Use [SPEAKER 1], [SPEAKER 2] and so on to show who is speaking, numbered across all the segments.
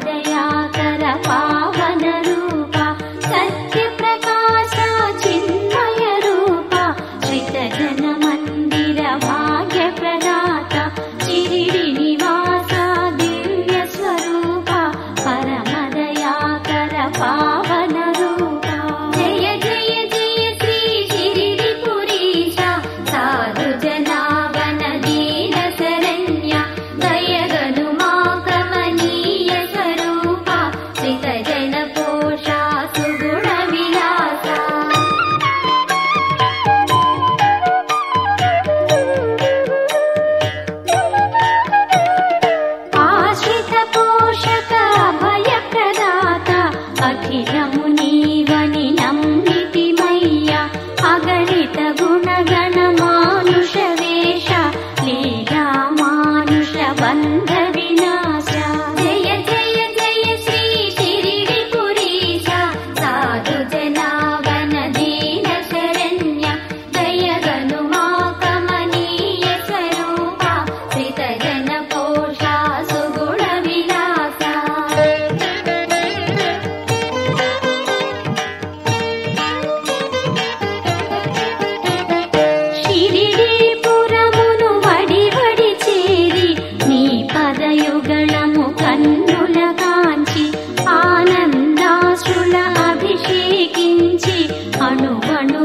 [SPEAKER 1] day. रमुनी Bhanu Bhanu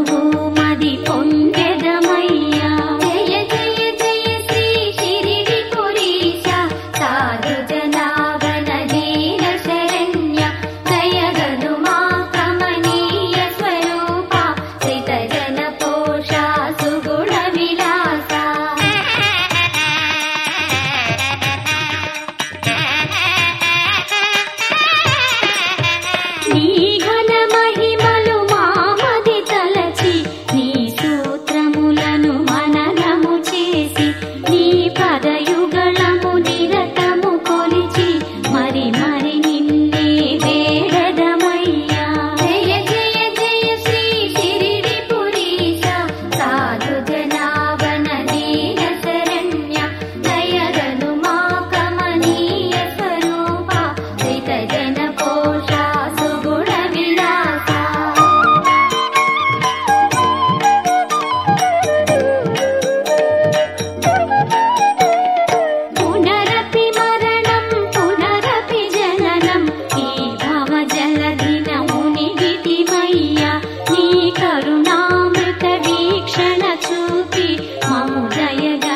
[SPEAKER 1] llegar.